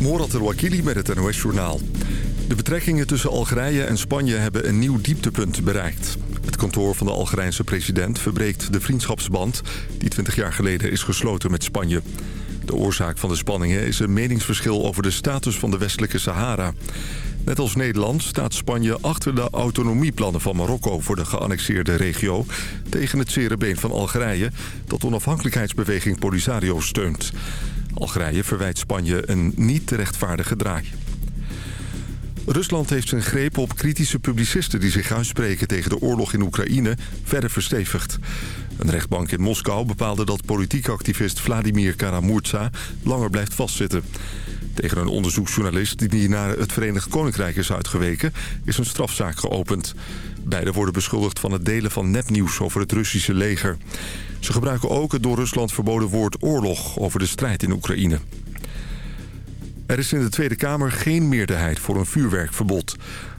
Morat El-Wakili met het NOS-journaal. De betrekkingen tussen Algerije en Spanje hebben een nieuw dieptepunt bereikt. Het kantoor van de Algerijnse president verbreekt de vriendschapsband... die 20 jaar geleden is gesloten met Spanje. De oorzaak van de spanningen is een meningsverschil over de status van de westelijke Sahara. Net als Nederland staat Spanje achter de autonomieplannen van Marokko... voor de geannexeerde regio tegen het zere been van Algerije... dat onafhankelijkheidsbeweging Polisario steunt. Algerije verwijt Spanje een niet terechtvaardige draai. Rusland heeft zijn greep op kritische publicisten die zich uitspreken tegen de oorlog in Oekraïne verder verstevigd. Een rechtbank in Moskou bepaalde dat politiek activist Vladimir Karamurza langer blijft vastzitten. Tegen een onderzoeksjournalist die naar het Verenigd Koninkrijk is uitgeweken is een strafzaak geopend. Beiden worden beschuldigd van het delen van nepnieuws over het Russische leger. Ze gebruiken ook het door Rusland verboden woord oorlog over de strijd in Oekraïne. Er is in de Tweede Kamer geen meerderheid voor een vuurwerkverbod.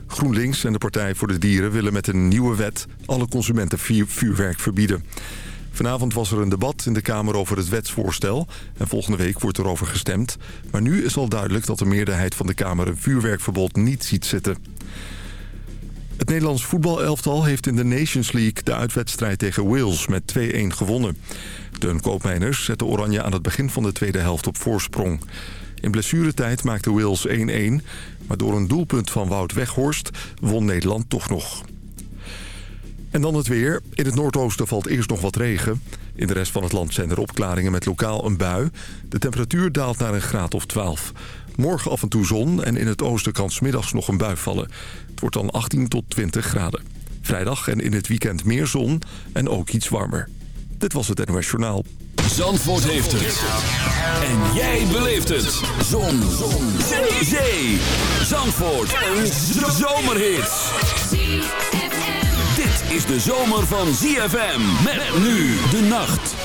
GroenLinks en de Partij voor de Dieren willen met een nieuwe wet alle consumenten vuurwerk verbieden. Vanavond was er een debat in de Kamer over het wetsvoorstel en volgende week wordt erover gestemd. Maar nu is al duidelijk dat de meerderheid van de Kamer een vuurwerkverbod niet ziet zitten. Het Nederlands voetbalelftal heeft in de Nations League de uitwedstrijd tegen Wales met 2-1 gewonnen. De Koopmeiners zette Oranje aan het begin van de tweede helft op voorsprong. In blessuretijd maakte Wales 1-1, maar door een doelpunt van Wout Weghorst won Nederland toch nog. En dan het weer. In het noordoosten valt eerst nog wat regen. In de rest van het land zijn er opklaringen met lokaal een bui. De temperatuur daalt naar een graad of 12. Morgen af en toe zon en in het oosten kan smiddags nog een bui vallen. Wordt dan 18 tot 20 graden. Vrijdag en in het weekend meer zon en ook iets warmer. Dit was het NOS Journaal. Zandvoort heeft het. En jij beleeft het. Zon. zon. Zee. Zandvoort. Een zomerhit. Dit is de zomer van ZFM. Met nu de nacht.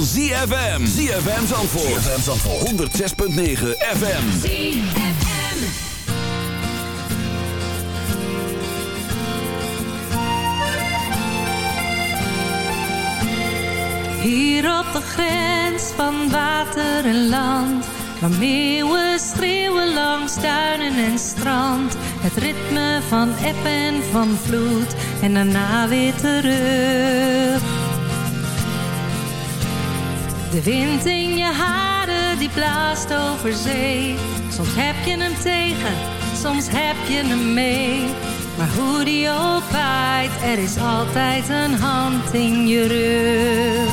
Van ZFM. ZFM Zandvoort. ZFM Zandvoort. 106.9 FM. ZFM. Hier op de grens van water en land Waar meeuwen schreeuwen langs duinen en strand Het ritme van eb en van vloed En daarna weer terug De wind in je haren die blaast over zee Soms heb je hem tegen, soms heb je hem mee maar hoe die ook waait, er is altijd een hand in je rug.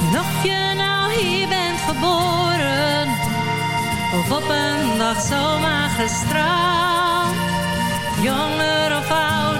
En of je nou hier bent geboren, of op een dag zomaar gestraald. Jonger of ouder,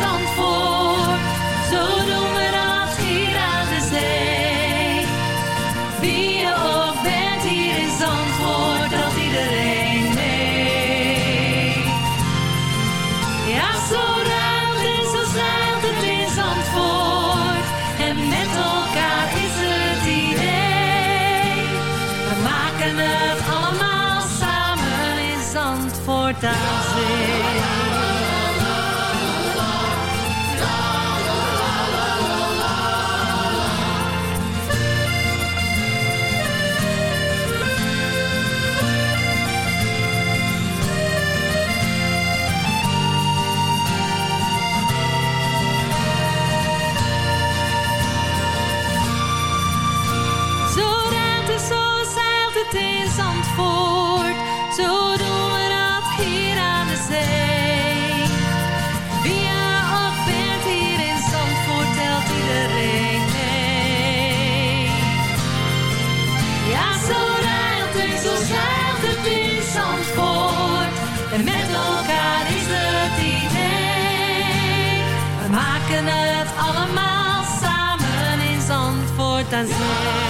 Zandvoort. Zo doen we dat hier aan de zee. Wie je ook bent hier in Zandvoort, dat iedereen mee. Ja, zo ruimt en zo zaakt het in Zandvoort. En met elkaar is het idee. We maken het allemaal samen in Zandvoort aan zee. Zandvoort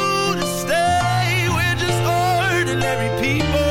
ordinary people.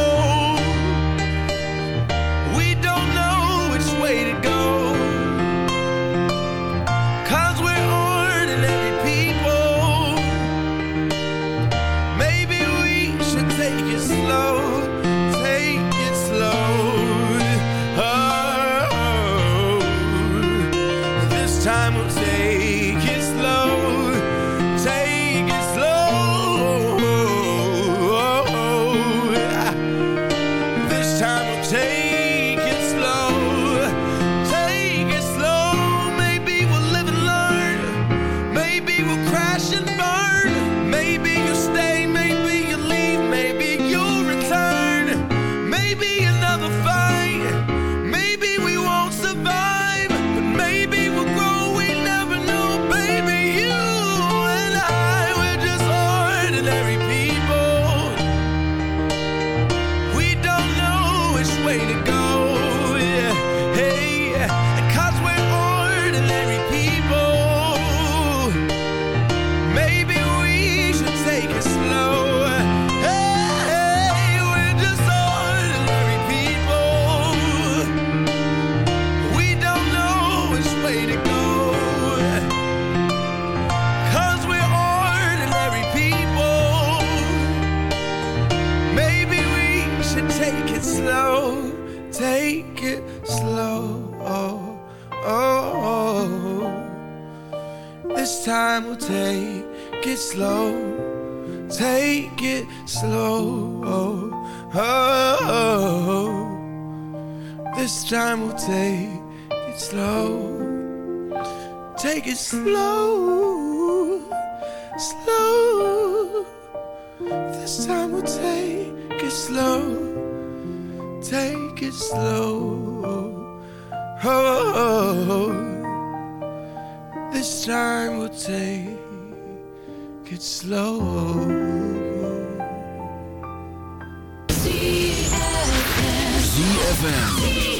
ZFM.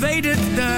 Je weet het,